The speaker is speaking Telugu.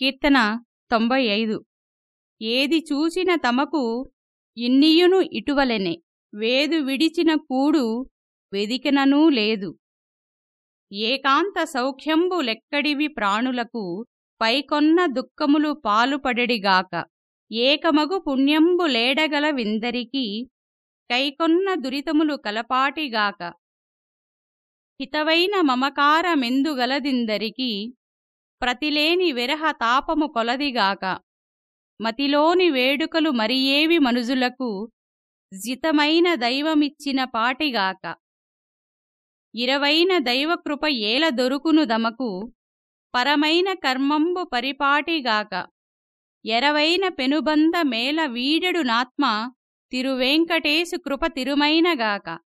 కీర్తన తొంభై ఐదు ఏది చూసిన తమకు ఇన్నియును ఇటువలెనే వేదు విడిచిన కూడు వెదికిననూ లేదు. ఏకాంత సౌఖ్యంబు లెక్కడివి ప్రాణులకు పైకొన్న దుఃఖములు పాలుపడెడిగాక ఏకమగు పుణ్యంబు లేడగల విందరికి కైకొన్న దురితములు కలపాటిగాక హితవైన మమకారమెందుగలదిందరికి ప్రతిలేని విరహ తాపము కొలదిగాక. మతిలోని వేడుకలు మరియేవి మనుజులకు జితమైన దైవమిచ్చిన పాటిగాక. ఇరవైన దైవకృప ఏల దొరుకును దమకు పరమైన కర్మంబు పరిపాటిగాక. ఎరవైన పెనుబంద మేల వీడెడు నాత్మ తిరువేంకటేశు కృప తిరుమైనగాక.